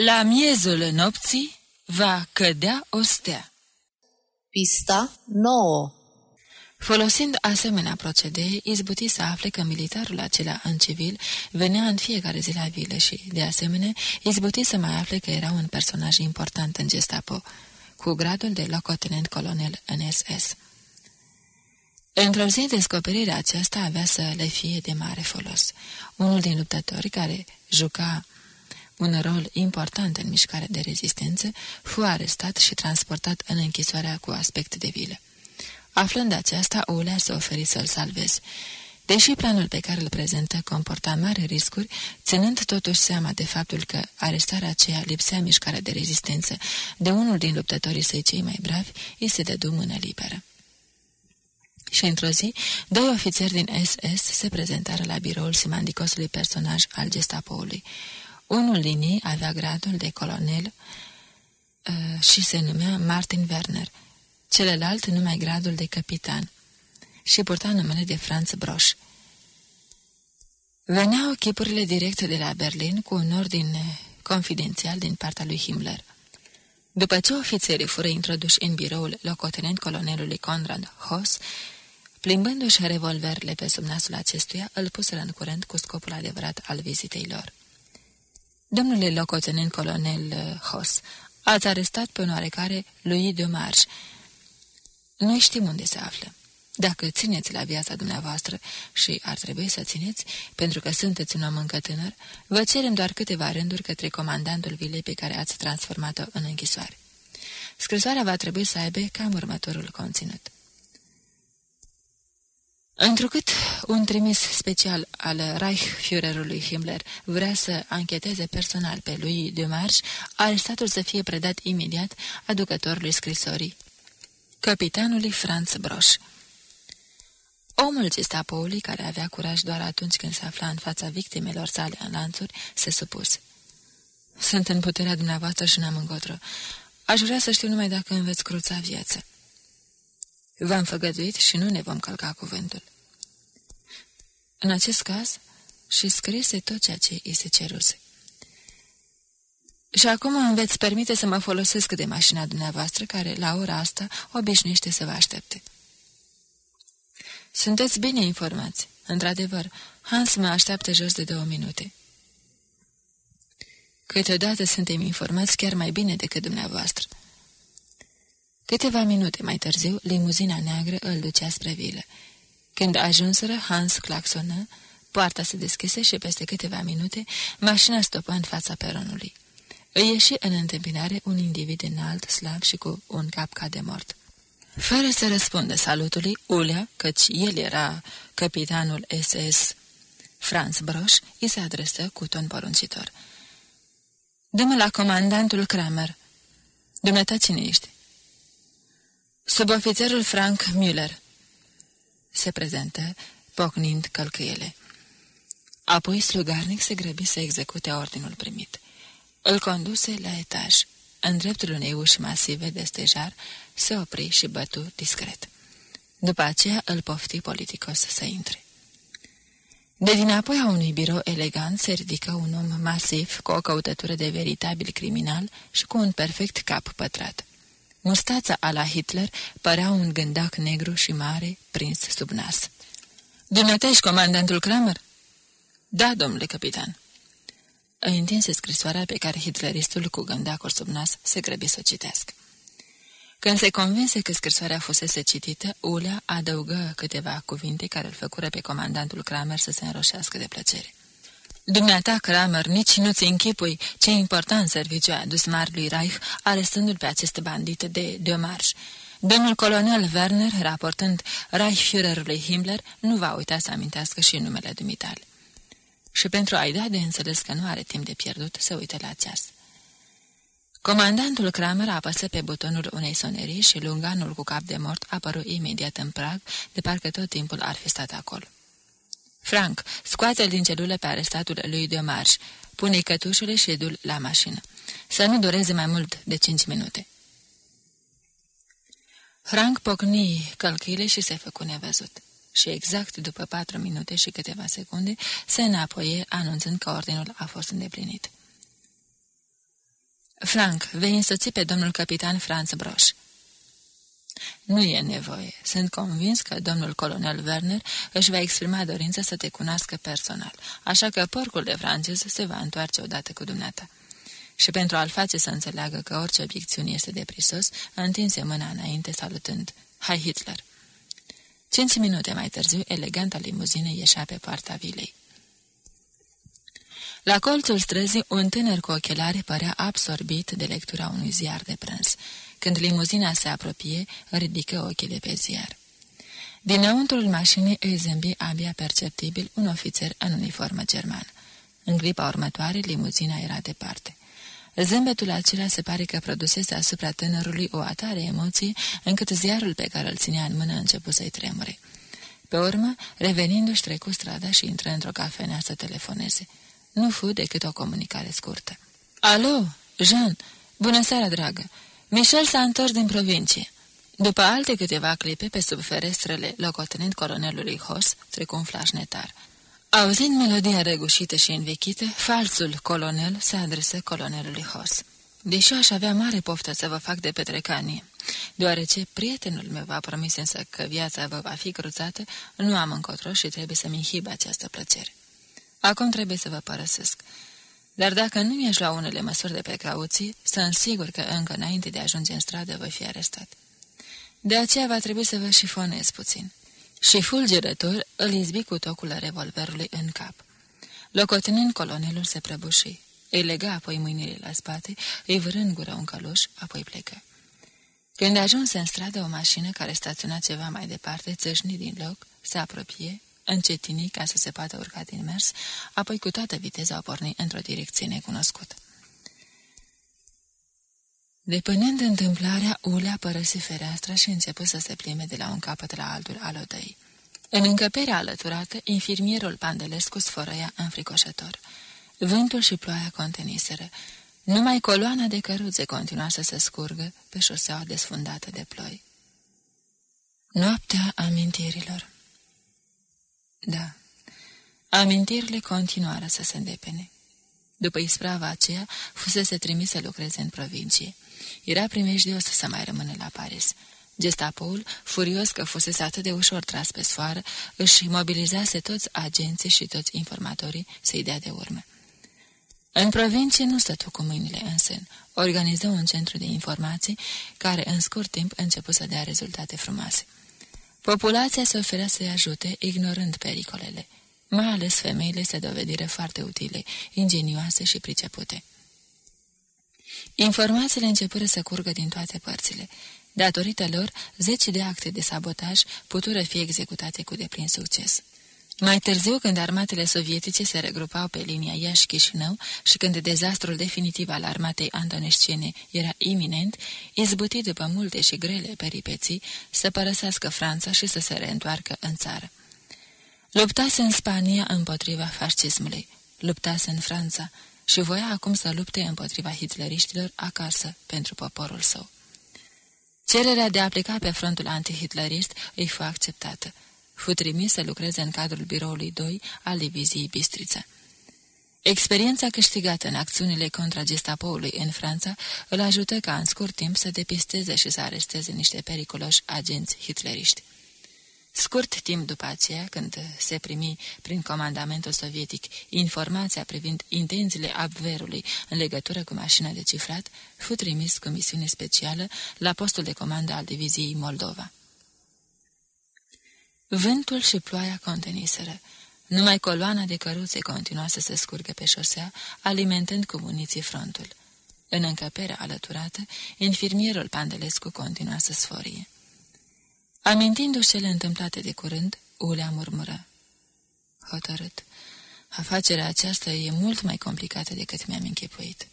La miezul nopții va cădea o stea. Pista 9 Folosind asemenea procedee, izbuti să afle că militarul acela în civil venea în fiecare zi la vilă și, de asemenea, izbuti să mai afle că era un personaj important în Gestapo, cu gradul de locotenent colonel în SS. Într-o zi, descoperirea aceasta avea să le fie de mare folos. Unul din luptători care juca un rol important în mișcarea de rezistență, fu arestat și transportat în închisoarea cu aspect de vilă. Aflând aceasta, Ulea se oferi să-l salveze. Deși planul pe care îl prezentă comporta mari riscuri, ținând totuși seama de faptul că arestarea aceea lipsea mișcarea de rezistență de unul din luptătorii săi cei mai bravi, îi se dădu mână liberă. Și într-o zi, doi ofițeri din SS se prezentară la biroul simandicosului personaj al gestapoului. Unul din ei avea gradul de colonel uh, și se numea Martin Werner, celălalt numai gradul de capitan și purta numele de Franz Broș. Veneau chipurile directe de la Berlin cu un ordin confidențial din partea lui Himmler. După ce ofițerii fură introduși în biroul locotenent colonelului Conrad Hoss, plimbându-și revolverele pe sub nasul acestuia, îl puseră în curent cu scopul adevărat al vizitei lor. Domnule locotenent colonel Hoss, ați arestat pe un oarecare lui de Marș. Noi știm unde se află. Dacă țineți la viața dumneavoastră și ar trebui să țineți, pentru că sunteți un om încă tânăr, vă cerem doar câteva rânduri către comandantul vilei pe care ați transformat-o în închisoare. Scrisoarea va trebui să aibă cam următorul conținut. Întrucât un trimis special al Reichsführerului Himmler vrea să ancheteze personal pe lui de Marș, arestatul să fie predat imediat aducătorului scrisorii, capitanului Franz Broș. Omul gestapoului, care avea curaj doar atunci când se afla în fața victimelor sale în lanțuri, se supuse. Sunt în puterea dumneavoastră și n-am încotro. Aș vrea să știu numai dacă îmi veți cruța viață. V-am făgăduit și nu ne vom călca cuvântul. În acest caz, și scrise tot ceea ce îi se ceruse. Și acum îmi veți permite să mă folosesc de mașina dumneavoastră, care, la ora asta, obișnuiește să vă aștepte. Sunteți bine informați. Într-adevăr, Hans mă așteaptă jos de două minute. Câteodată suntem informați chiar mai bine decât dumneavoastră. Câteva minute mai târziu, limuzina neagră îl ducea spre vilă. Când ajunseră, Hans claxonă, poarta se deschise și peste câteva minute, mașina stopă în fața peronului. Îi ieși în întâmpinare un individ înalt, slab și cu un cap ca de mort. Fără să răspundă salutului, Ulea, căci el era capitanul SS Franz Broș, îi se adresă cu ton poruncitor. Dă-mă la comandantul Kramer. Dumneata cine ești? Subofițerul Frank Müller. Se prezentă, pocnind călcâiele. Apoi slugarnic se grăbi să execute ordinul primit. Îl conduse la etaj. În dreptul unei uși masive de stejar, se opri și bătu discret. După aceea îl pofti politicos să intre. De dinapoi a unui birou elegant se ridică un om masiv, cu o căutătură de veritabil criminal și cu un perfect cap pătrat. Mustața a la Hitler părea un gândac negru și mare, prins sub nas. Dumneata ești comandantul Kramer?" Da, domnule capitan." Îi întinse scrisoarea pe care hitleristul cu gândacul sub nas se grăbi să citească. Când se convinse că scrisoarea fusese citită, Ulea adăugă câteva cuvinte care îl făcură pe comandantul Kramer să se înroșească de plăcere. Dumneata, Kramer, nici nu-ți închipui ce important serviciu a adus Marlui Reich, arestându-l pe acest bandit de deomarș. Domnul colonel Werner, raportând Reichsführerului Himmler, nu va uita să amintească și numele dumitale. Și pentru a-i da de înțeles că nu are timp de pierdut, să uite la ceas. Comandantul Kramer apăsă pe butonul unei sonerii și lunganul cu cap de mort apăru imediat în prag, de parcă tot timpul ar fi stat acolo. Frank, scoate-l din celulă pe arestatul lui de marș, pune cătușele și du la mașină. Să nu dureze mai mult de cinci minute. Frank pocni călcâile și se făcu nevăzut. Și exact după patru minute și câteva secunde se înapoie, anunțând că ordinul a fost îndeplinit. Frank, vei însoți pe domnul capitan Franz Broș. Nu e nevoie. Sunt convins că domnul colonel Werner își va exprima dorința să te cunoască personal, așa că porcul de francez se va întoarce odată cu dumneata. Și pentru a-l face să înțeleagă că orice obiecțiune este deprisos, întinse mâna înainte salutând. Hai Hitler! Cinci minute mai târziu, eleganta limuzină ieșea pe poarta vilei. La colțul străzii, un tânăr cu ochelari părea absorbit de lectura unui ziar de prânz. Când limuzina se apropie, ridică ochii de pe ziar. Dinăuntrul mașinii îi zâmbi abia perceptibil un ofițer în uniformă german. În clipa următoare, limuzina era departe. Zâmbetul acela se pare că produsese asupra tânărului o atare emoție, încât ziarul pe care îl ținea în mână a început să-i tremure. Pe urmă, revenindu-și trecu strada și intră într-o cafenea să telefoneze. Nu fu decât o comunicare scurtă. Alo, Jean, bună seara, dragă! Michel s-a întors din provincie. După alte câteva clipe pe sub ferestrele locotenent colonelului Hos, trecu un flash netar. Auzind melodia răgușită și învechită, falsul colonel se adresă colonelului Hos. Deși aș avea mare poftă să vă fac de petrecanie, deoarece prietenul meu v-a promis însă că viața vă va fi cruțată, nu am încotro și trebuie să-mi inhib această plăcere. Acum trebuie să vă părăsesc. Dar dacă nu ești la unele măsuri de precauție, sunt sigur că încă înainte de a ajunge în stradă voi fi arestat. De aceea va trebui să vă șifonez puțin. Și fulgerător îl izbi cu tocul revolverului în cap. Locotenent colonelul se prăbuși. Îi lega apoi mâinile la spate, îi vârând gură un căluș, apoi plecă. Când ajunse în stradă o mașină care staționa ceva mai departe, țâșni din loc, se apropie, încetini ca să se poată urca din mers, apoi cu toată viteza o porni într-o direcție necunoscută. Depănând întâmplarea, Ulea părăsi fereastra și început să se plimbe de la un capăt la altul al odăii. În încăperea alăturată, infirmierul Pandelescu sfărăia înfricoșător. Vântul și ploaia conteniseră. Numai coloana de căruțe continua să se scurgă pe șoseaua desfundată de ploi. Noaptea amintirilor Da, amintirile continuară să se îndepene. După isprava aceea, fusese trimis să lucreze în provincie. Era primejdios să mai rămână la Paris. Gestapoul, furios că fusese atât de ușor tras pe sfoară, își mobilizase toți agenții și toți informatorii să-i dea de urmă. În provincie nu stătu cu mâinile în sân. Organiză un centru de informații care în scurt timp început să dea rezultate frumoase. Populația se oferea să-i ajute, ignorând pericolele. Mai ales femeile se dovedire foarte utile, ingenioase și pricepute. Informațiile începură să curgă din toate părțile. Datorită lor, zeci de acte de sabotaj putură fi executate cu deplin succes. Mai târziu, când armatele sovietice se regrupau pe linia Iași-Chișinău și când dezastrul definitiv al armatei antonescene era iminent, izbutit după multe și grele peripeții să părăsească Franța și să se reîntoarcă în țară. Luptase în Spania împotriva fascismului, luptase în Franța și voia acum să lupte împotriva hitleriștilor acasă pentru poporul său. Cererea de a pleca pe frontul antihitlerist îi fu acceptată. Fu trimis să lucreze în cadrul biroului 2 al diviziei Bistrița. Experiența câștigată în acțiunile contra gestapoului în Franța îl ajută ca în scurt timp să depisteze și să aresteze niște periculoși agenți hitleriști. Scurt timp după aceea, când se primi prin comandamentul sovietic informația privind intențiile Abverului în legătură cu mașina de cifrat, fu trimis cu misiune specială la postul de comandă al diviziei Moldova. Vântul și ploaia conteniseră. Numai coloana de căruțe continua să se scurgă pe șosea, alimentând cu muniții frontul. În încăperea alăturată, infirmierul Pandelescu continua să sforie. Amintindu-și cele întâmplate de curând, Ulea murmură. Hotărât. Afacerea aceasta e mult mai complicată decât mi-am închipuit.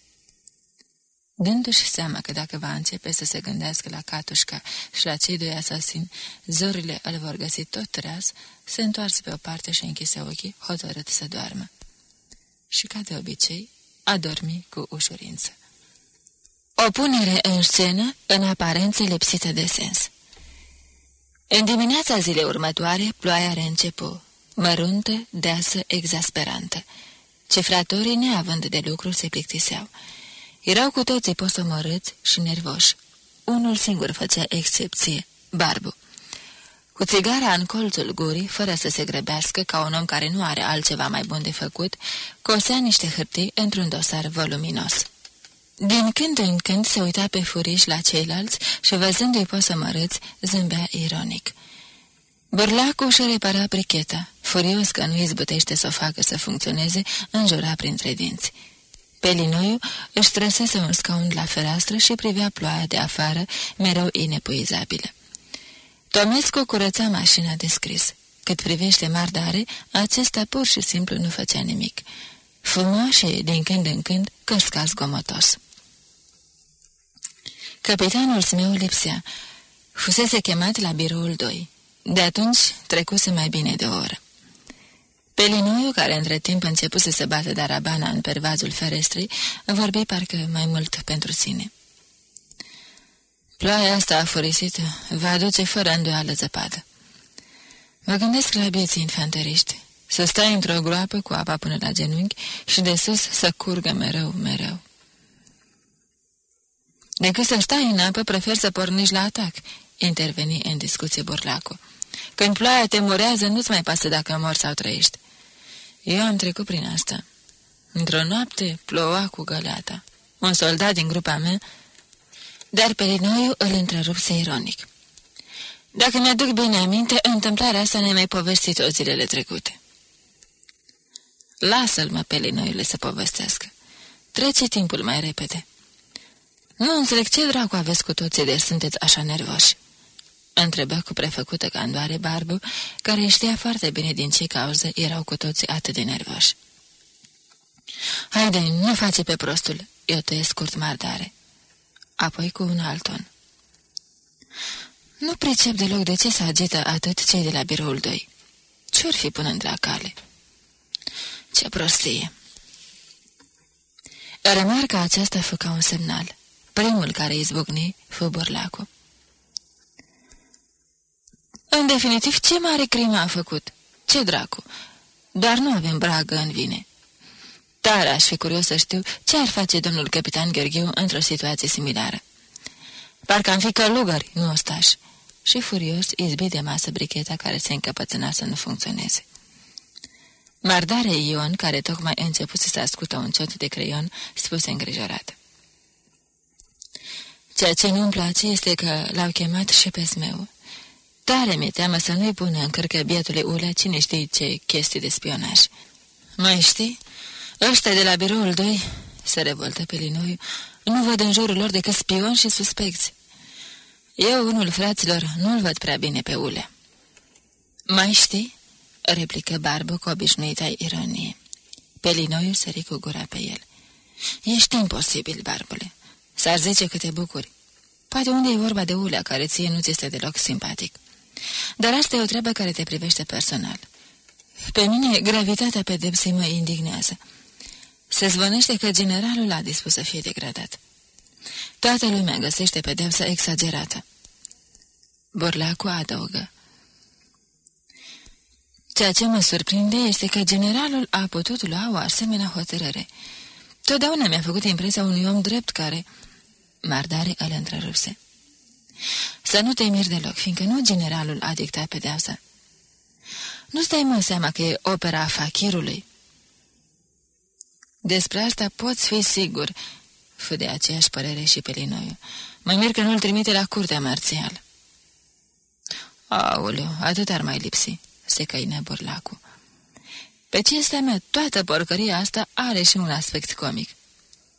Dându-și seama că dacă va începe să se gândească la Catușca și la cei doi asasini, zorile îl vor găsi tot treaz, se întoarse pe o parte și închise ochii, hotărât să doarmă. Și ca de obicei, a dormi cu ușurință. O punere în scenă în aparențe lipsită de sens. În dimineața zilei următoare, ploaia reîncepu, măruntă, deasă, exasperantă. Cifratorii, neavând de lucru, se plictiseau. Erau cu toții posomorâți și nervoși. Unul singur făcea excepție, Barbu. Cu țigara în colțul gurii, fără să se grăbească, ca un om care nu are altceva mai bun de făcut, cosea niște hârtii într-un dosar voluminos. Din când în când se uita pe furiș la ceilalți și văzându-i posomărâți, zâmbea ironic. Bărlacul își repara bricheta, furios că nu izbutește să o facă să funcționeze, înjura printre dinți. Pelinoiu își trăsese un scaun la fereastră și privea ploaia de afară, mereu inepuizabilă. Tomescu curăța mașina de scris. Cât privește mardare, acesta pur și simplu nu făcea nimic. Fuma și, din când în când, căsca zgomotos. Capitanul meu lipsea. Fusese chemat la biroul 2. De atunci trecuse mai bine de o oră. Pelinoiu, care între timp începuse să bată darabana în pervazul ferestrei, vorbi parcă mai mult pentru sine. Ploaia asta afurisită va aduce fără îndoială zăpadă. Mă gândesc la bieții infanteriști, să stai într-o groapă cu apa până la genunchi și de sus să curgă mereu, mereu. Decât să stai în apă, prefer să pornești la atac, interveni în discuție Burlacu. Când ploaia te murează, nu-ți mai pasă dacă mor sau trăiești. Eu am trecut prin asta. Într-o noapte ploua cu găleata. Un soldat din grupa mea, dar Pelinoiu îl întrerupse ironic. Dacă mi-aduc bine aminte, întâmplarea asta ne-a mai povestit o zilele trecute. Lasă-l, mă, Pelinoiule, să povestească. Trece timpul mai repede. Nu înțeleg ce dracu aveți cu toții de sunteți așa nervoși. Întrebă cu prefăcută candoare Barbu, care știa foarte bine din ce cauză erau cu toții atât de nervoși. Haide, nu face pe prostul, eu te scurt mardare. Apoi cu un alt ton. Nu pricep deloc de ce se agită atât cei de la biroul 2. Ce-or fi până la cale? Ce prostie! Remarca aceasta făca un semnal. Primul care izbucni fu Borlacu. În definitiv, ce mare crimă a făcut? Ce dracu? Dar nu avem bragă în vine. Tare aș fi curios să știu ce ar face domnul capitan Gheorghiu într-o situație similară. Parcă am fi călugări, nu ostași. Și furios izbi de masă bricheta care se încăpățâna să nu funcționeze. Mardare Ion, care tocmai început să ascultă un ciot de creion, spuse îngrijorat. Ceea ce nu-mi place este că l-au chemat și pe meu. Tare mi-e teamă să nu-i pună în cărcă bietului Ulea cine știe ce chestii de spionaj. Mai știi? Ăștia de la biroul 2, se revoltă pe Linoiu, nu văd în jurul lor decât spioni și suspecți. Eu, unul fraților, nu-l văd prea bine pe Ulea. Mai știi? replică Barbu cu obișnuita ironie. Pe Linoiu sări cu gura pe el. Ești imposibil, Barbule. S-ar zice că te bucuri. Poate unde e vorba de ulea care ție nu ți este deloc simpatic. Dar asta e o treabă care te privește personal. Pe mine, gravitatea pedepsei mă indignează. Se zvănește că generalul a dispus să fie degradat. Toată lumea găsește pedepsa exagerată. Borlacu adăugă. Ceea ce mă surprinde este că generalul a putut lua o asemenea hotărâre. Totdeauna mi-a făcut impresia unui om drept care... Mardare îl întrerupse. Să nu te miri deloc, fiindcă nu generalul a dictat pedeapsa. Nu stai mă seama că e opera fachirului. Despre asta poți fi sigur, fu de aceeași părere și pe Linoiu. Mă mir că nu-l trimite la curtea marțială. Aoleu, atât ar mai lipsi, se căine Borlacu. Pe cinstea mea, toată porcăria asta are și un aspect comic.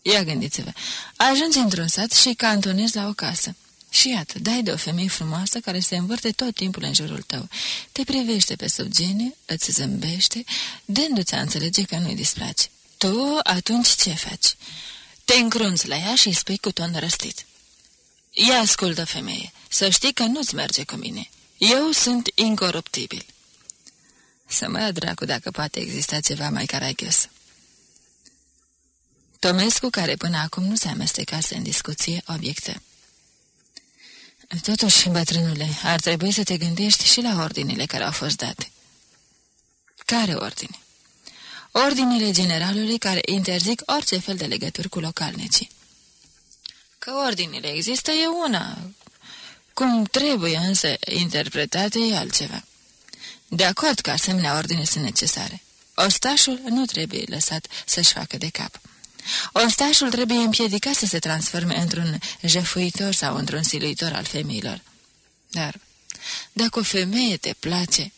Ia gândiți-vă, ajungi într-un sat și cantonezi la o casă. Și iată, dai de o femeie frumoasă care se învârte tot timpul în jurul tău. Te privește pe sub gene, îți zâmbește, dându-ți a înțelege că nu-i displaci. Tu atunci ce faci? Te încrunți la ea și îi spui cu ton răstit. Ia ascultă, femeie, să știi că nu-ți merge cu mine. Eu sunt incoruptibil. Să mă ia dracu dacă poate exista ceva mai caragios. Tomescu, care până acum nu se amestecase în discuție, obiectă. Totuși, bătrânule, ar trebui să te gândești și la ordinele care au fost date. Care ordine? Ordinele generalului care interzic orice fel de legături cu localnicii. Că ordinile există e una, cum trebuie însă interpretate e altceva. De acord că asemenea ordine sunt necesare. Ostașul nu trebuie lăsat să-și facă de cap. Ostașul trebuie împiedicat să se transforme într-un jefuitor sau într-un siluitor al femeilor. Dar dacă o femeie te place,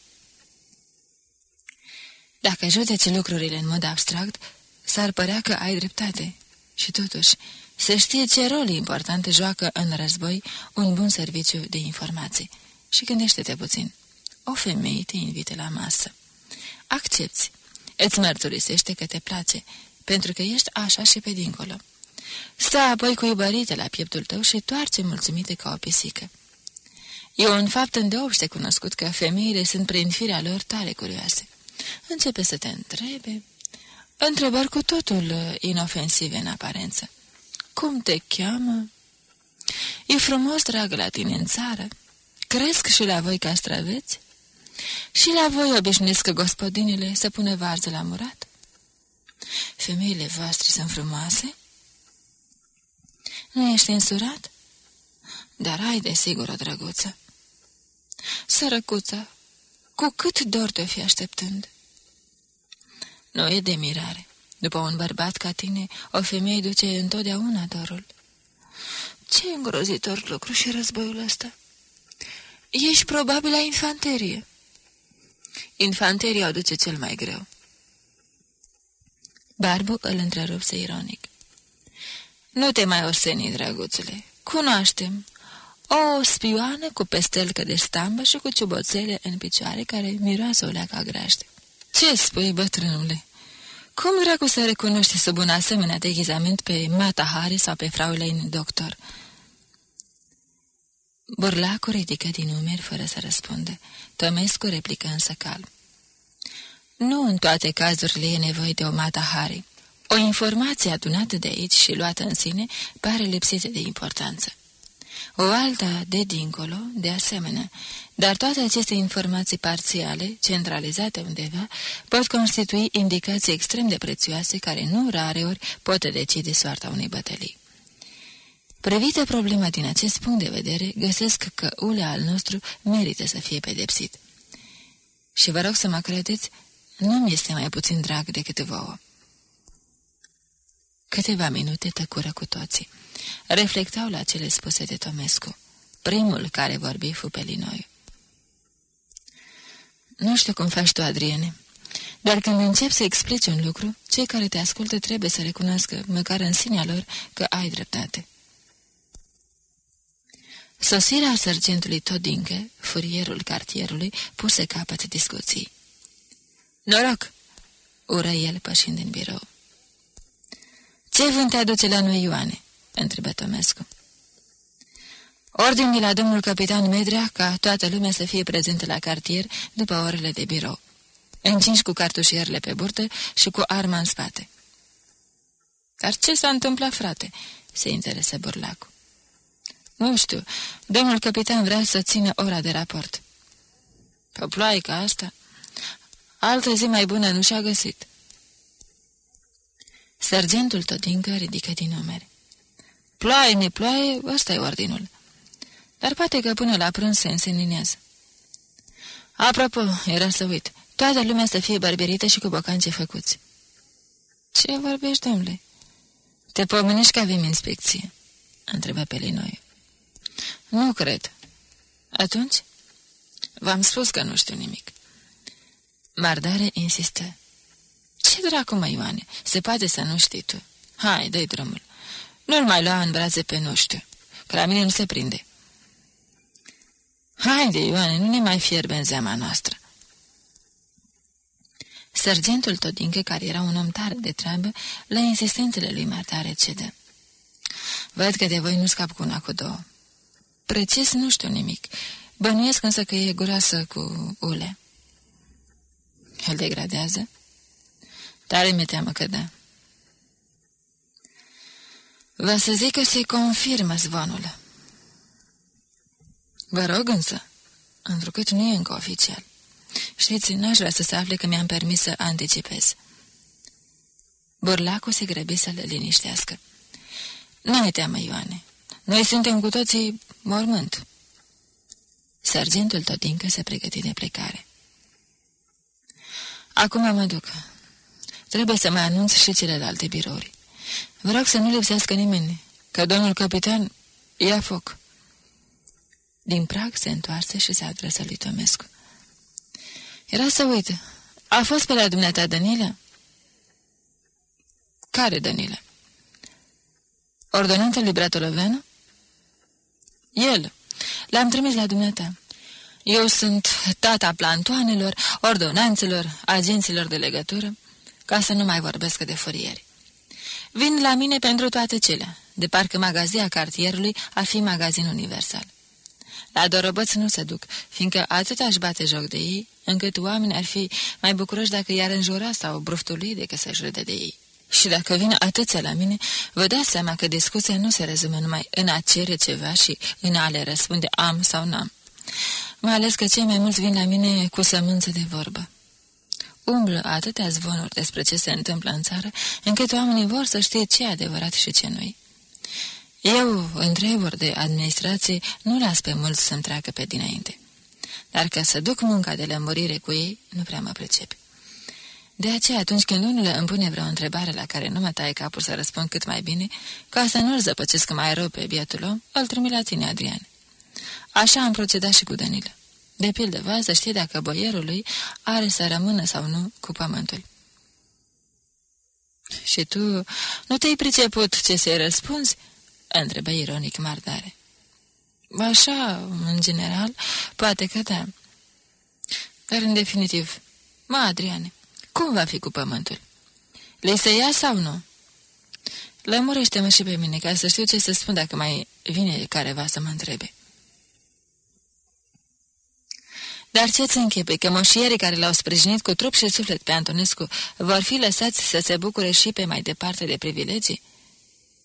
dacă judeci lucrurile în mod abstract, s-ar părea că ai dreptate. Și totuși, se știe ce rol important joacă în război un bun serviciu de informații. Și gândește-te puțin. O femeie te invită la masă. Accepti. Îți mărturisește că te place, pentru că ești așa și pe dincolo. Stă apoi cu iubărite la pieptul tău și toarce mulțumite ca o pisică. E un fapt îndeopște cunoscut că femeile sunt prin firea lor tare curioase. Începe să te întrebe. Întrebări cu totul uh, inofensive în aparență. Cum te cheamă? E frumos, dragă, la tine în țară? Cresc și la voi castraveți? Și la voi obișnuiesc gospodinile să pune varză la murat? Femeile voastre sunt frumoase? Nu ești însurat? Dar ai de sigur o drăguță. Sărăcuță, cu cât dor te fi așteptând? Nu e de mirare. După un bărbat ca tine, o femeie duce întotdeauna dorul. Ce îngrozitor lucru și războiul ăsta! Ești probabil la infanterie. Infanteria o duce cel mai greu. Barbu îl întrerupse ironic. Nu te mai oseni, drăguțule. Cunoaștem. O spioană cu pestelcă de stambă și cu ciuboțele în picioare care miroase o leacă graște. Ce spui, bătrânule?" Cum dracu să recunoști sub un asemenea deghizament pe Mata Hari sau pe Fraulein Doctor?" Burlacu ridică din umeri fără să răspunde. Tomescu replică însă calm. Nu în toate cazurile e nevoie de o Mata Hari. O informație adunată de aici și luată în sine pare lipsită de importanță. O alta de dincolo, de asemenea, dar toate aceste informații parțiale, centralizate undeva, pot constitui indicații extrem de prețioase care nu rareori pot decide soarta unei bătălii. Prevită problema din acest punct de vedere, găsesc că ulea al nostru merită să fie pedepsit. Și vă rog să mă credeți, nu mi este mai puțin drag decât vouă. Câteva minute tăcură cu toții. Reflectau la cele spuse de Tomescu. Primul care vorbi fu pe Linoiu. Nu știu cum faci tu, Adriene, dar când încep să explici un lucru, cei care te ascultă trebuie să recunoască, măcar în sinea lor, că ai dreptate. Sosirea sergentului Todinke, furierul cartierului, puse capăt discuții. Noroc!" ură el pășind în birou. Ce vânt te aduce la noi, Ioane?" întrebă Tomescu. Ordin de la domnul capitan Medrea ca toată lumea să fie prezentă la cartier după orele de birou. Încinși cu cartușierele pe burtă și cu arma în spate. Dar ce s-a întâmplat, frate?" se interesă Burlacu. Nu știu, domnul capitan vrea să țină ora de raport." Pe o ploaie ca asta? Altă zi mai bună nu și-a găsit." Sergentul Todincă ridică din numeri. Ploaie, neploaie, ăsta e ordinul. Dar poate că până la prânz se înseninează. Apropo, era să uit, toată lumea să fie barberită și cu bocanci făcuți. Ce vorbești, domnule? Te pomenești că avem inspecție? Întrebă pe Linoiu. Nu cred. Atunci? V-am spus că nu știu nimic. Mardare insistă. Ce dracu, mă, Ioane? Se poate să nu știi tu. Hai, dă drumul. Nu-l mai lua în brațe pe nu știu, că la mine nu se prinde. Haide, Ioane, nu ne mai fierbe în zeama noastră. Sergentul Todincă, care era un om tare de treabă, la insistențele lui Martare cedă. Văd că de voi nu scap cu una cu două. Precis nu știu nimic. Bănuiesc însă că e guroasă cu ule. Îl degradează? Tare mi-e teamă că da. Vă să zic că se confirmă zvonul. Vă rog însă, întrucât nu e încă oficial. Știți, n-aș vrea să se afle că mi-am permis să anticipez. Burlacu se grăbi să le liniștească. Nu e teamă, Ioane. Noi suntem cu toții mormânt. Sergentul Totincă se pregăti de plecare. Acum mă duc. Trebuie să mai anunț și celelalte birouri. Vă rog să nu lipsească nimeni, că domnul capitan ia foc. Din prag se întoarse și se adresă lui Tomescu. Era să uite. A fost pe la dumneata Danilă? Care Danilă? Ordonantul lui Bratoloveanu? El. L-am trimis la dumneata. Eu sunt tata plantoanelor, ordonanțelor, agenților de legătură, ca să nu mai vorbesc de furieri. Vin la mine pentru toate cele, de parcă magazia cartierului ar fi magazin universal. La dorobăți nu se duc, fiindcă atât aș bate joc de ei, încât oamenii ar fi mai bucuroși dacă i-ar înjura sau bruftului decât să-și râde de ei. Și dacă vin atâția la mine, vă dați seama că discuția nu se rezumă numai în a cere ceva și în a le răspunde am sau n-am. Mai ales că cei mai mulți vin la mine cu sămânță de vorbă. Umblă atâtea zvonuri despre ce se întâmplă în țară, încât oamenii vor să știe ce e adevărat și ce nu-i. Eu, în treburi de administrație, nu las pe mulți să-mi treacă pe dinainte. Dar ca să duc munca de lămurire cu ei, nu prea mă pricep. De aceea, atunci când unul îmi pune vreo întrebare la care nu mă taie capul să răspund cât mai bine, ca să nu-l zăpăcesc mai rău pe bietul om, îl trimit la tine, Adrian. Așa am procedat și cu Danilă. De pildă, va să știe dacă boierul lui are să rămână sau nu cu pământul. Și tu nu te-ai priceput ce să-i răspunzi?" întrebă ironic Mardare. Așa, în general, poate că da. Dar, în definitiv, mă, Adriane, cum va fi cu pământul? Le să ia sau nu? Lămurește-mă și pe mine, ca să știu ce să spun dacă mai vine careva să mă întrebe. Dar ce-ți închipe că moșierii care l-au sprijinit cu trup și suflet pe Antonescu vor fi lăsați să se bucure și pe mai departe de privilegii?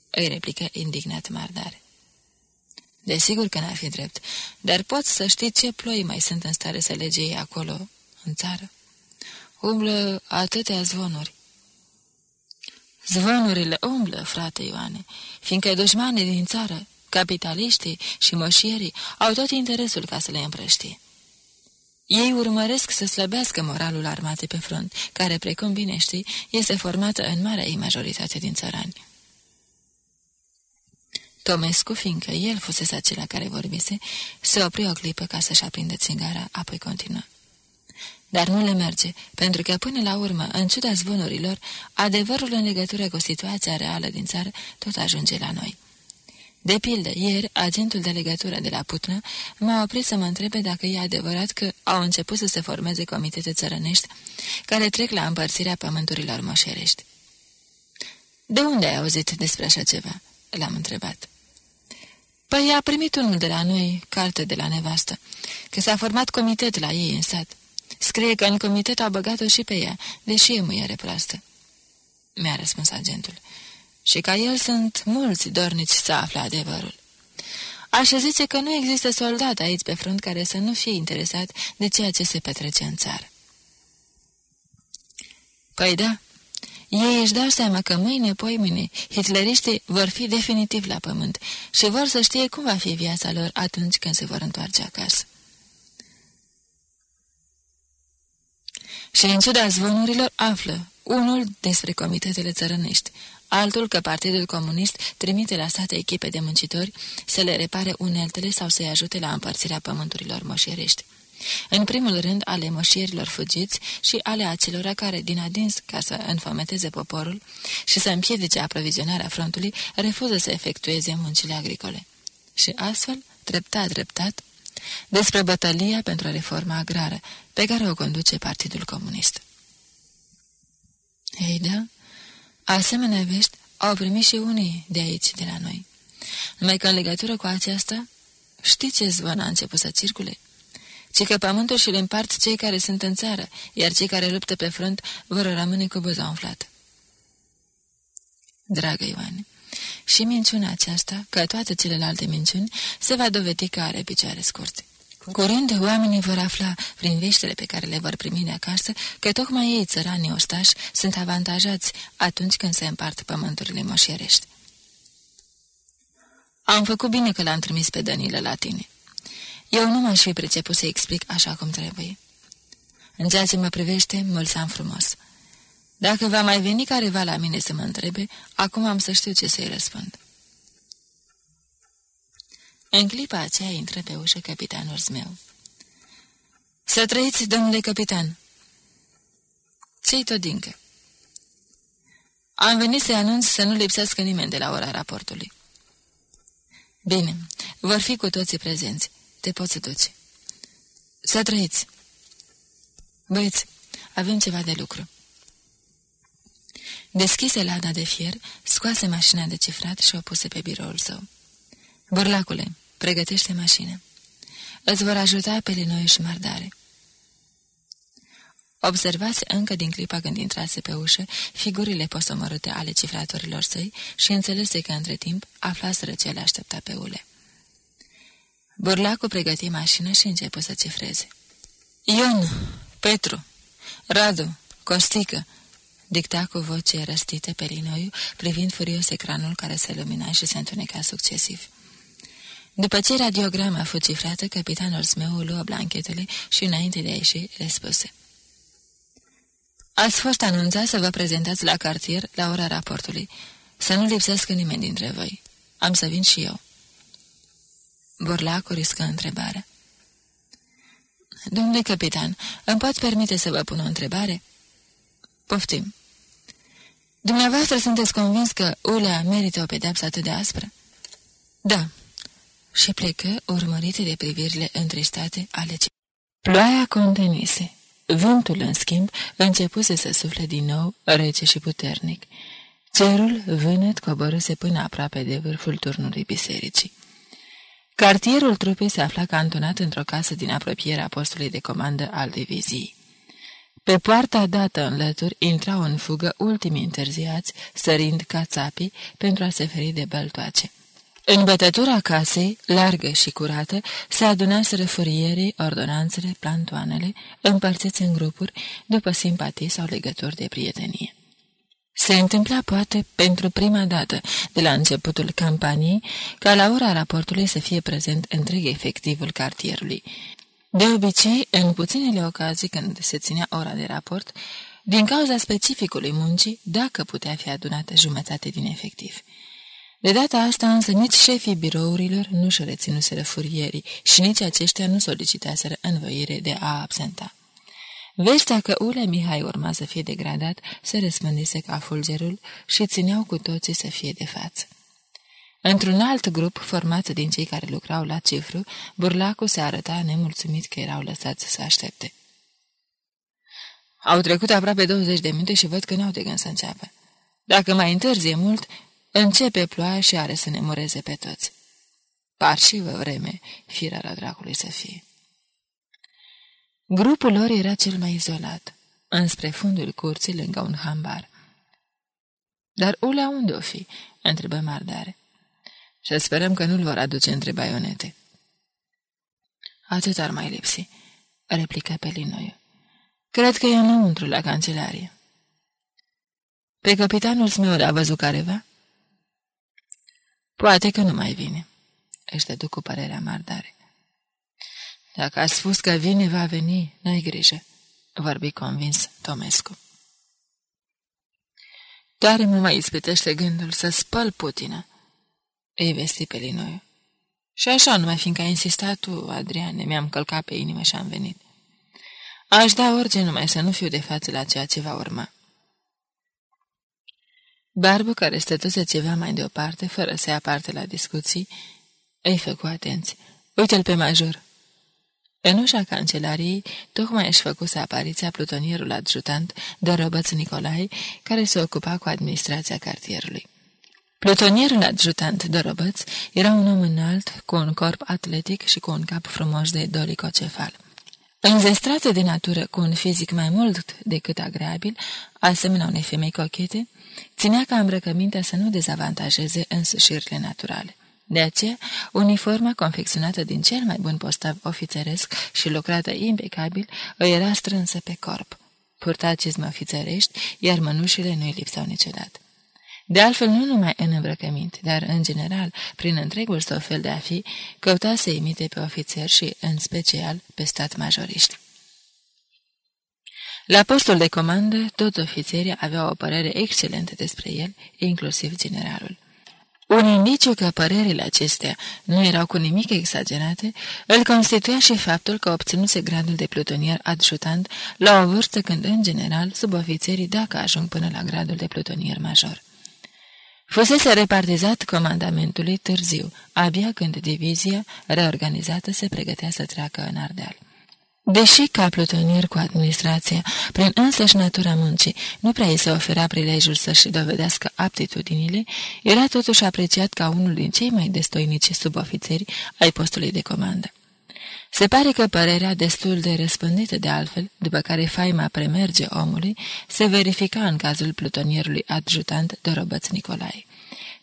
Îi replică indignat Mardare. Desigur că n-ar fi drept, dar poți să știi ce ploi mai sunt în stare să lege ei acolo, în țară. Umblă atâtea zvonuri. Zvonurile umblă, frate Ioane, fiindcă dușmanii din țară, capitaliștii și mășierii au tot interesul ca să le împrăștie. Ei urmăresc să slăbească moralul armatei pe front, care, precum bine știi, este formată în marea ei majoritate din țărani. Tomescu, fiindcă el fusese acela care vorbise, se opri o clipă ca să-și aprindă țigara, apoi continuă. Dar nu le merge, pentru că până la urmă, în ciuda zvonurilor, adevărul în legătură cu situația reală din țară tot ajunge la noi. De pildă, ieri, agentul de legătură de la Putnă m-a oprit să mă întrebe dacă e adevărat că au început să se formeze comitete țărănești care trec la împărțirea pământurilor moșerești. De unde ai auzit despre așa ceva?" l-am întrebat. Păi a primit unul de la noi carte de la nevastă, că s-a format comitet la ei în sat. Scrie că în comitet a băgat-o și pe ea, deși e muiere proastă. Mi-a răspuns agentul. Și ca el sunt mulți dornici să afle adevărul. Aș zice că nu există soldat aici pe front care să nu fie interesat de ceea ce se petrece în țară. Păi da, ei își dau seama că mâine, poimâine, hitleriștii vor fi definitiv la pământ și vor să știe cum va fi viața lor atunci când se vor întoarce acasă. Și în ciuda zvonurilor află unul despre comitetele țărănești, altul că Partidul Comunist trimite la state echipe de muncitori să le repare uneltele sau să-i ajute la împărțirea pământurilor moșierești. În primul rând ale moșierilor fugiți și ale acelora care, din adins, ca să înfometeze poporul și să împiedice aprovizionarea frontului, refuză să efectueze muncile agricole. Și astfel, treptat, treptat, despre bătălia pentru reforma agrară pe care o conduce Partidul Comunist. Ei da, asemenea vești au primit și unii de aici, de la noi. Numai că în legătură cu aceasta, știi ce zvon a început să circule? ci că pământul și-l împart cei care sunt în țară, iar cei care luptă pe front vor rămâne cu buza umflată. Dragă Ioane, și minciuna aceasta, ca toate celelalte minciuni, se va dovedi că are picioare scurte. Curând, oamenii vor afla, prin veștile pe care le vor primi de acasă, că tocmai ei, țăranii ostași, sunt avantajați atunci când se împart pământurile moșierești. Am făcut bine că l-am trimis pe Danilă la tine. Eu nu m-aș fi priceput să explic așa cum trebuie. În ceea ce mă privește, mulțam frumos. Dacă va mai veni careva la mine să mă întrebe, acum am să știu ce să-i răspund. În clipa aceea intră pe ușă capitanul meu. Să trăiți, domnule capitan!" Ce-i todincă?" Am venit să anunț să nu lipsească nimeni de la ora raportului." Bine, vor fi cu toții prezenți. Te poți duce." Să trăiți!" Băieți, avem ceva de lucru." Deschise lada de fier, scoase mașina de cifrat și o puse pe biroul său. Burlacule, pregătește mașină. Îți vor ajuta pe Linoiu și Mardare. Observați încă din clipa când intrase pe ușă figurile posomorâte ale cifratorilor săi și înțelese că între timp aflaseră ce le aștepta pe ule. Burlacul pregăti mașină și începu să cifreze. Ion, Petru, Radu, Costică, dicta cu voce răstite pe linoiu, privind furios ecranul care se lumina și se întuneca succesiv. După ce radiograma a fost cifrată, capitanul Smeu luă blanchetele și înainte de a ieși le spuse. Ați fost anunțat să vă prezentați la cartier la ora raportului. Să nu lipsească nimeni dintre voi. Am să vin și eu. Borlacu riscă întrebarea. Domnule capitan, îmi pot permite să vă pun o întrebare? Poftim. Dumneavoastră sunteți convins că Ulea merită o pedeapsă atât de aspră? Da. Și plecă urmărite de privirile întristate ale ce... Ploaia contenise. Vântul, în schimb, începuse să sufle din nou, rece și puternic. Cerul, vânăt, coborâse până aproape de vârful turnului bisericii. Cartierul trupei se afla cantonat într-o casă din apropierea postului de comandă al diviziei. Pe poarta dată în lături intrau în fugă ultimii întârziați, sărind ca țapii pentru a se feri de băltoace. În bătătura casei, largă și curată, se adunaseră furierii, ordonanțele, plantoanele, împărțiți în grupuri, după simpatii sau legături de prietenie. Se întâmpla poate pentru prima dată de la începutul campaniei ca la ora raportului să fie prezent întreg efectivul cartierului. De obicei, în puținele ocazii când se ținea ora de raport, din cauza specificului muncii, dacă putea fi adunată jumătate din efectiv. De data asta însă nici șefii birourilor nu-și reținuseră furierii și nici aceștia nu solicitaseră învoire de a absenta. Vestea că Ule Mihai urma să fie degradat se răspândise ca fulgerul și țineau cu toții să fie de față. Într-un alt grup, format din cei care lucrau la cifru, Burlacu se arăta nemulțumit că erau lăsați să aștepte. Au trecut aproape 20 de minute și văd că n-au de gând să înceapă. Dacă mai întârzie mult, începe ploaia și are să ne mureze pe toți. Parșivă vreme, firea dracului să fie. Grupul lor era cel mai izolat, înspre fundul curții lângă un hambar. Dar Ulea unde o fi?" întrebă Mardare. Și sperăm că nu-l vor aduce între baionete." Atât ar mai lipsi," replică pe Linoiu. Cred că e înăuntru la cancelarie." Pe capitanul meu l-a văzut careva?" Poate că nu mai vine," își dădu cu părerea Mardare. Dacă a spus că vine, va veni, n-ai grijă, vorbi convins Tomescu. Tare mă mai ispitește gândul să spăl putină, îi vesti pe Linoiu. Și așa, numai fiindcă ai insistat tu, Adriane, mi-am călcat pe inimă și am venit. Aș da orice numai să nu fiu de față la ceea ce va urma. Barbu, care stătuse ceva mai deoparte, fără să ia parte la discuții, îi făcu atenți. Uite-l pe major, în ușa cancelariei, tocmai își făcuse apariția plutonierul adjutant de Robăț Nicolai, care se ocupa cu administrația cartierului. Plutonierul adjutant de Robăț era un om înalt, cu un corp atletic și cu un cap frumos de dolicocefal. Înzestrată de natură cu un fizic mai mult decât agreabil, asemenea unei femei cochete, ținea ca îmbrăcămintea să nu dezavantajeze însușirile naturale. De aceea, uniforma confecționată din cel mai bun postav ofițeresc și lucrată impecabil, îi era strânsă pe corp. Purta cizme ofițerești, iar mănușile nu-i lipsau niciodată. De altfel, nu numai în îmbrăcăminte, dar, în general, prin întregul său fel de a fi, căuta să imite pe ofițeri și, în special, pe stat majoriști. La postul de comandă, toți ofițerii aveau o părere excelentă despre el, inclusiv generalul. Un indiciu că părerile acestea nu erau cu nimic exagerate, îl constituia și faptul că obținuse gradul de plutonier adjutant la o vârstă când, în general, subofițerii dacă ajung până la gradul de plutonier major. Fusese repartizat comandamentului târziu, abia când divizia, reorganizată, se pregătea să treacă în Ardeal. Deși ca plutonier cu administrația, prin însăși natura muncii, nu prea îi se ofera prilejul să-și dovedească aptitudinile, era totuși apreciat ca unul din cei mai destoinici subofițeri ai postului de comandă. Se pare că părerea destul de răspândită de altfel, după care faima premerge omului, se verifica în cazul plutonierului adjutant Dorobăț Nicolae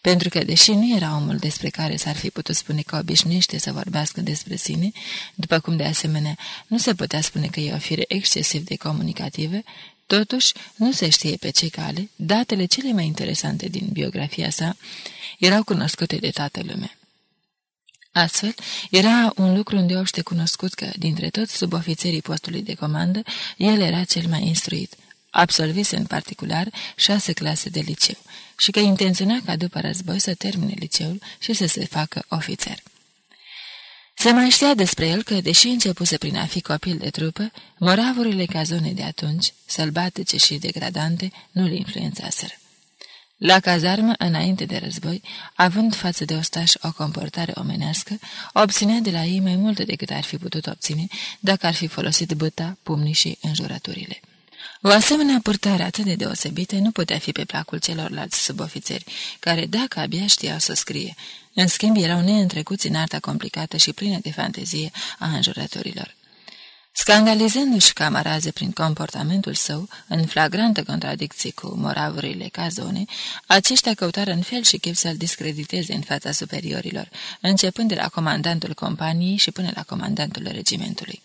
pentru că, deși nu era omul despre care s-ar fi putut spune că obișnuiește să vorbească despre sine, după cum de asemenea nu se putea spune că e o fire excesiv de comunicativă, totuși nu se știe pe ce cale, datele cele mai interesante din biografia sa erau cunoscute de toată lumea. Astfel, era un lucru îndeoște cunoscut că, dintre toți subofițerii postului de comandă, el era cel mai instruit, absolvise în particular șase clase de liceu și că intenționa ca după război să termine liceul și să se facă ofițer. Se mai știa despre el că, deși începuse prin a fi copil de trupă, moravurile cazone de atunci, sălbatice și degradante, nu-l influențaseră. La cazarmă, înainte de război, având față de ostași o comportare omenească, obținea de la ei mai mult decât ar fi putut obține dacă ar fi folosit băta, pumnii și înjurăturile. O asemenea purtare atât de deosebită nu putea fi pe placul celorlalți subofițeri, care, dacă abia știau să scrie, în schimb erau neîntrecuți în arta complicată și plină de fantezie a înjurătorilor. Scandalizându-și camaraze prin comportamentul său, în flagrantă contradicție cu moravurile cazone, aceștia căutară în fel și chip să-l discrediteze în fața superiorilor, începând de la comandantul companiei și până la comandantul regimentului.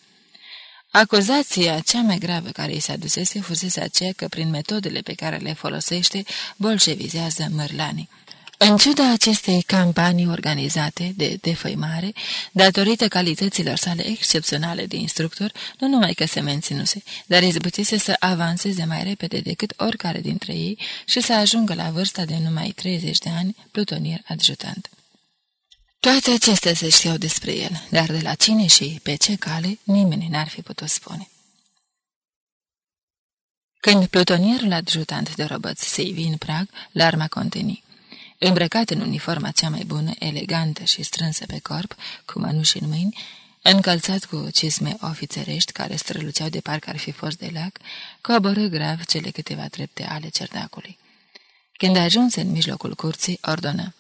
Acuzația cea mai gravă care îi se adusese fusese aceea că prin metodele pe care le folosește bolșevizează mărlanii. În ciuda acestei campanii organizate de defăimare, datorită calităților sale excepționale de instructor, nu numai că se menținuse, dar izbutise să avanseze mai repede decât oricare dintre ei și să ajungă la vârsta de numai 30 de ani plutonier adjutant. Toate acestea se știau despre el, dar de la cine și pe ce cale nimeni n-ar fi putut spune. Când plutonierul adjutant de robăți se ivi în prag, l'arma conteni. Îmbrăcat în uniforma cea mai bună, elegantă și strânsă pe corp, cu mănuși în mâini, încălțat cu cisme ofițerești care străluceau de parcă ar fi fost de lac, coborâ grav cele câteva trepte ale cerdacului. Când ajunse în mijlocul curții, ordonă.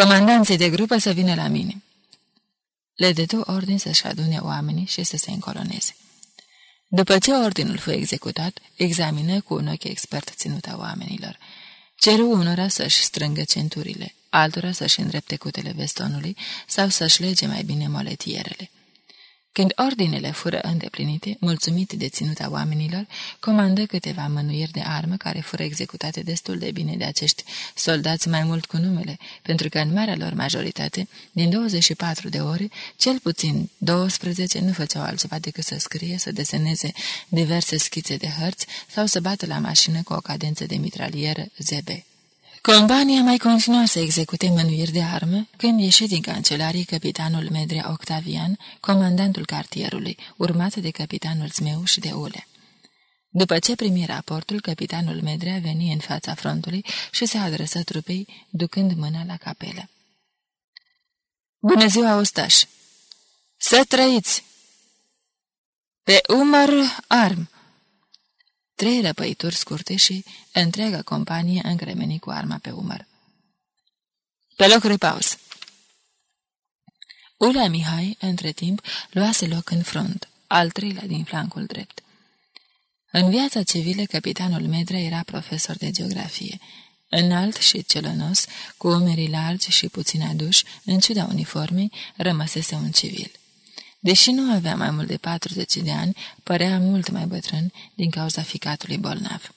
Comandanții de grupă să vină la mine. Le dădu ordin să-și adune oamenii și să se încoloneze. După ce ordinul fu executat, examină cu un ochi expert ținuta oamenilor. Ceru unora să-și strângă centurile, altora să-și îndrepte cutele vestonului sau să-și lege mai bine moletierele. Când ordinele fură îndeplinite, mulțumit de ținuta oamenilor, comandă câteva mânuieri de armă care fură executate destul de bine de acești soldați mai mult cu numele, pentru că în marea lor majoritate, din 24 de ore, cel puțin 12 nu făceau altceva decât să scrie, să deseneze diverse schițe de hărți sau să bată la mașină cu o cadență de mitralieră ZB. Compania mai continua să execute mânuiri de armă când ieși din cancelarie capitanul Medrea Octavian, comandantul cartierului, urmat de capitanul Zmeu și de Ule. După ce primi raportul, capitanul Medrea veni în fața frontului și se adresă trupei, ducând mâna la capelă. Bună ziua, ostaș! Să trăiți! Pe umăr arm! Trei răpăituri scurte și întreaga companie îngremeni cu arma pe umăr. Pe loc repaus. Ulea Mihai, între timp, luase loc în front, al treilea din flancul drept. În viața civilă, capitanul Medre era profesor de geografie, înalt și celănos, cu umerii largi și puțin aduși, în ciuda uniformei, rămăsese un civil. Deși nu avea mai mult de 40 de ani, părea mult mai bătrân din cauza ficatului bolnav.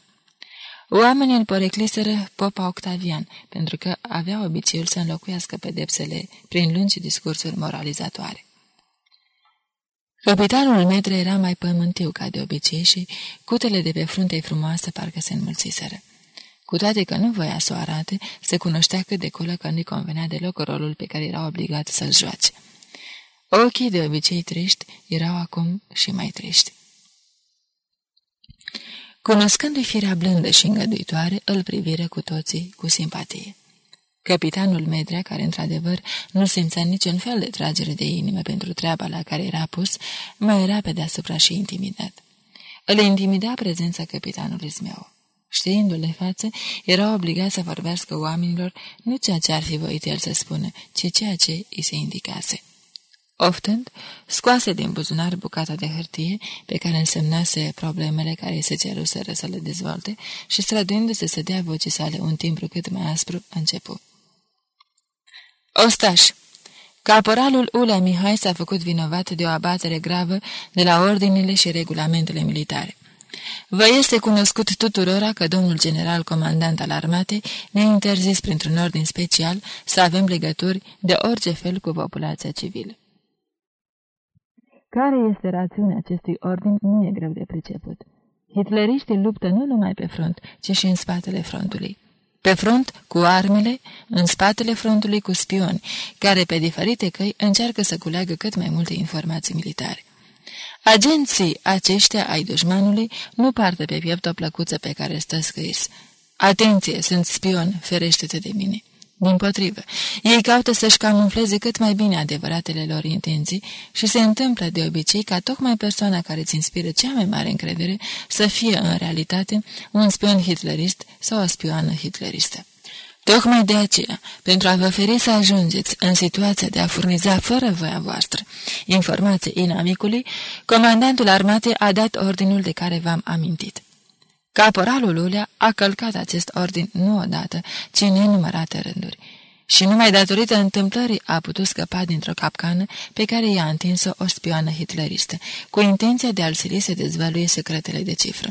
Oamenii îl porecliseră popa Octavian, pentru că avea obiceiul să înlocuiască pedepsele prin lungi discursuri moralizatoare. Capitanul Metre era mai pământiu ca de obicei și cutele de pe frunte frumoasă parcă se înmulțiseră. Cu toate că nu voia să o arate, se cunoștea cât de colă că nu-i convenea deloc rolul pe care era obligat să-l joace. Ochii de obicei triști erau acum și mai triști. Cunoscându-i firea blândă și îngăduitoare, îl privire cu toții cu simpatie. Capitanul Medrea, care într-adevăr nu simțea niciun fel de tragere de inimă pentru treaba la care era pus, mai era pe deasupra și intimidat. Îl intimida prezența capitanului Zmeau. Știindu-l de față, era obligat să vorbească oamenilor nu ceea ce ar fi voit el să spună, ci ceea ce îi se indicase. Oftând, scoase din buzunar bucata de hârtie pe care însemnase problemele care îi se ceruseră să le dezvolte și străduindu-se să dea vocii sale un timbru cât mai aspru, începu. Ostaș! Caporalul Ulea Mihai s-a făcut vinovat de o abatere gravă de la ordinile și regulamentele militare. Vă este cunoscut tuturora că domnul general comandant al armatei ne-a interzis printr-un ordin special să avem legături de orice fel cu populația civilă. Care este rațiunea acestui ordin nu e greu de priceput. Hitleriștii luptă nu numai pe front, ci și în spatele frontului. Pe front cu armele, în spatele frontului cu spioni, care pe diferite căi încearcă să culeagă cât mai multe informații militare. Agenții aceștia ai dușmanului nu partă pe piept o plăcuță pe care stă scris. Atenție, sunt spion, ferește-te de mine. Din potrivă, ei caută să-și camufleze cât mai bine adevăratele lor intenții și se întâmplă de obicei ca tocmai persoana care îți inspiră cea mai mare încredere să fie în realitate un spion hitlerist sau o spioană hitleristă. Tocmai de aceea, pentru a vă feri să ajungeți în situația de a furniza fără voia voastră informații inamicului, comandantul armatei a dat ordinul de care v-am amintit. Caporalul Ulea a călcat acest ordin nu odată, ci în nenumărate rânduri. Și numai datorită întâmplării a putut scăpa dintr-o capcană pe care i-a întins-o o spioană hitleristă, cu intenția de a-l sili să dezvăluie secretele de cifră.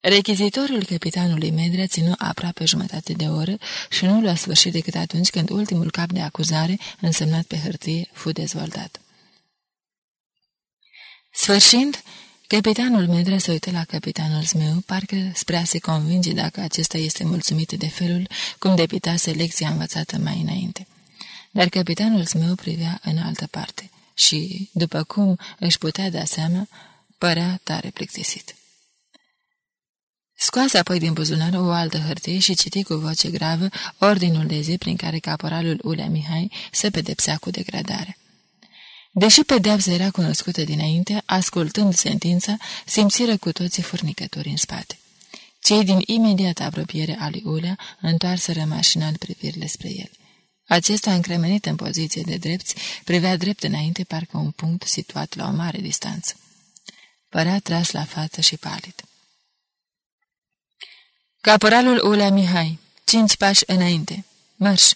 Rechizitorul capitanului Medrea ținu aproape jumătate de oră și nu l-a sfârșit decât atunci când ultimul cap de acuzare, însemnat pe hârtie, fu dezvoltat. Sfârșind, Capitanul Medre se uită la capitanul meu, parcă spre a se convinge dacă acesta este mulțumit de felul cum depitase lecția învățată mai înainte. Dar capitanul meu privea în altă parte și, după cum își putea da seama, părea tare plictisit. Scoase apoi din buzunar o altă hârtie și citi cu voce gravă ordinul de zi prin care caporalul Ulea Mihai se pedepsea cu degradare. Deși pedeapsa era cunoscută dinainte, ascultând sentința, simțiră cu toții furnicători în spate. Cei din imediată apropiere a lui Ulea întoarseră mașinal privirile spre el. Acesta, încremenit în poziție de drepți, privea drept înainte parcă un punct situat la o mare distanță. Părea tras la față și palid. Caporalul Ulea Mihai, cinci pași înainte. Marș!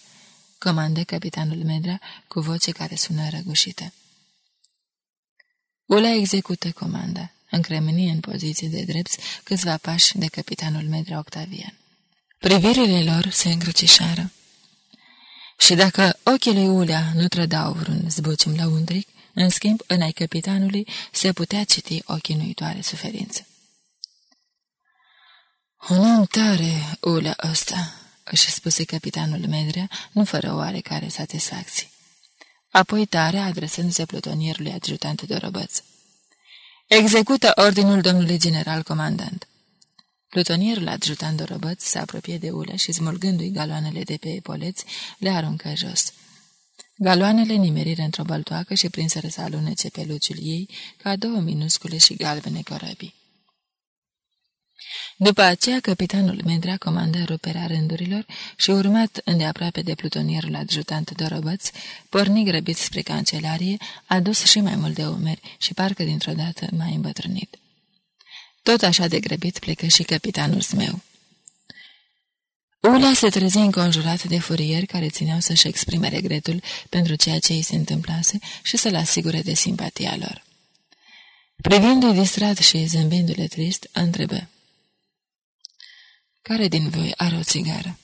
comandă capitanul Medra cu voce care sună răgușită. Ula execută comanda, încremeni în poziție de drept câțiva pași de capitanul Medra Octavian. Privirile lor se încrucișară. Și dacă ochii lui Ulea nu trădau vreun zbucim lăuntric, în schimb, în ai capitanului se putea citi o chinuitoare suferință. Un om tare, Ulea ăsta, își spuse capitanul Medrea, nu fără oarecare satisfacție apoi tare adresându-se plutonierului adjutant de robăț. Execută ordinul domnului general comandant. Plutonierul adjutant de robăț se apropie de ulă și, smulgându-i galoanele de pe epoleți, le aruncă jos. Galoanele nimeriră într-o băltoacă și prinseră să alunece pe luciul ei ca două minuscule și galbene corăbii. După aceea, capitanul Medra comandă ruperea rândurilor și, urmat îndeaproape de plutonierul adjutant Dorobăț, porni grăbit spre cancelarie, adus și mai mult de umeri și parcă dintr-o dată mai îmbătrânit. Tot așa de grăbit plecă și capitanul meu. Ula se trezi înconjurat de furieri care țineau să-și exprime regretul pentru ceea ce îi se întâmplase și să-l asigure de simpatia lor. Privindu-i distrat și zâmbindu-le trist, întrebă. Care din voi are o țigară?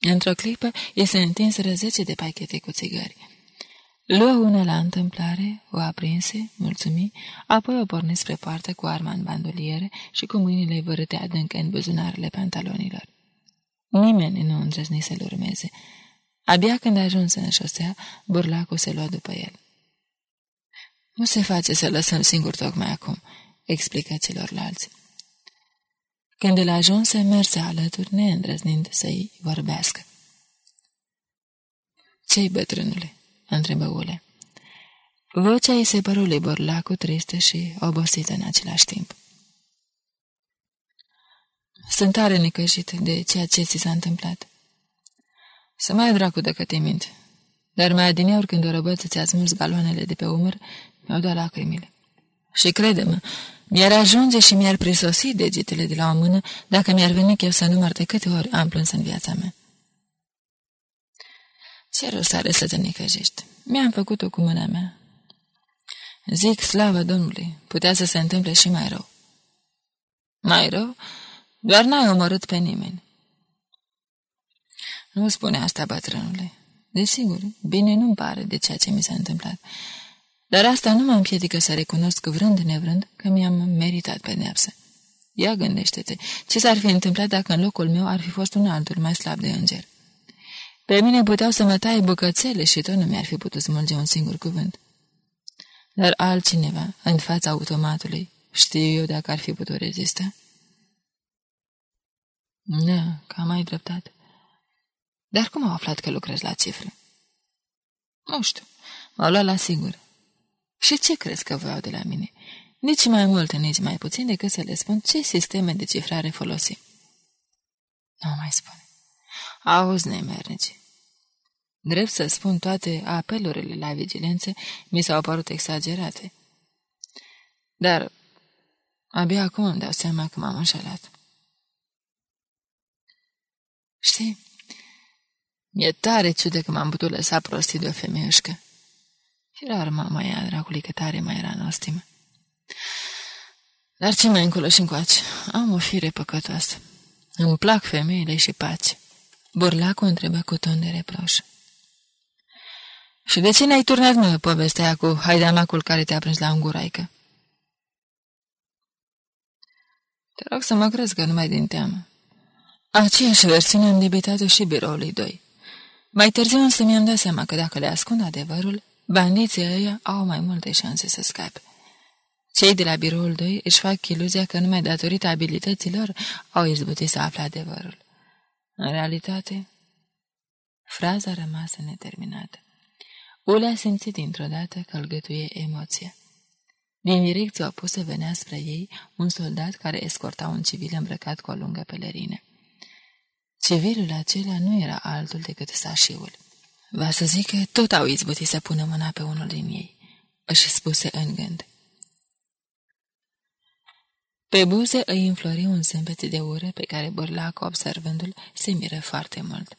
Într-o clipă, i se întinseră zece de pachete cu țigări. Luă una la întâmplare, o aprinse, mulțumi, apoi o porni spre poartă cu arma în bandoliere și cu mâinile vărâte adânc în buzunarele pantalonilor. Nimeni nu îndrăzni să-l urmeze. Abia când ajunse în șosea, burlacul se lua după el. Nu se face să lăsăm singur tocmai acum," explică celorlalți. Când el ajunse, merse alături, neîndrăznind să-i vorbească. Ce-i, bătrânule?" întrebă Ule. Vocea îi se păru lui Borlacu tristă și obosită în același timp. Sunt tare necăjit de ceea ce ți s-a întâmplat. Să mai dracu dacă te mint. Dar mai adineori când o răbăță ți-a smuls galoanele de pe umăr, mi-au dat lacrimile. Și crede-mă, mi-ar ajunge și mi-ar prisosi degetele de la o mână dacă mi-ar veni eu să număr de câte ori am plâns în viața mea. Ce rost are să te necăjești? Mi-am făcut-o cu mâna mea. Zic, slavă Domnului, putea să se întâmple și mai rău. Mai rău? Doar n-ai omorât pe nimeni. Nu spune asta, bătrânule. Desigur, bine nu-mi pare de ceea ce mi s-a întâmplat. Dar asta nu mă împiedică să recunosc vrând nevrând că mi-am meritat pedeapsă. Ia gândește-te, ce s-ar fi întâmplat dacă în locul meu ar fi fost un altul mai slab de înger? Pe mine puteau să mă taie bucățele și tot nu mi-ar fi putut smulge un singur cuvânt. Dar altcineva, în fața automatului, știu eu dacă ar fi putut rezista? Da, cam ai dreptate. Dar cum au aflat că lucrezi la cifre? Nu știu, m-au luat la sigur. Și ce crezi că voiau de la mine? Nici mai mult, nici mai puțin decât să le spun ce sisteme de cifrare folosim. Nu mai spune. Auzi, nemernici. Drept să spun, toate apelurile la vigilență mi s-au părut exagerate. Dar abia acum îmi dau seama că m-am înșelat. Știi, mi-e tare ciudă că m-am putut lăsa prostit de o femeiușcă. Era mama ea, dracului, că tare mai era nostimă. Dar ce mai încolo și încoace? Am o fire păcătoasă. Îmi plac femeile și pace. Burlacul întrebă cu ton de reproș. Și de ce ne-ai turnat, mă, povestea cu haidamacul care te-a prins la unguraică? Te rog să mă crezi că numai din teamă. Aceeași versiune am debitat și biroului 2. Mai târziu însă mi-am dat seama că dacă le ascund adevărul, bandiții ăia au mai multe șanse să scape. Cei de la biroul 2 își fac iluzia că numai datorită abilităților au izbutit să afle adevărul. În realitate, fraza rămasă neterminată. Ulea simțit dintr-o dată că îl gătuie emoția. Din direcția opusă venea spre ei un soldat care escorta un civil îmbrăcat cu o lungă pelerină. Civilul acela nu era altul decât sașiul. Va să zic că tot au izbutit să pună mâna pe unul din ei, își spuse în gând. Pe buze îi înflori un zâmbet de ură pe care Bărlac, observându-l, se miră foarte mult.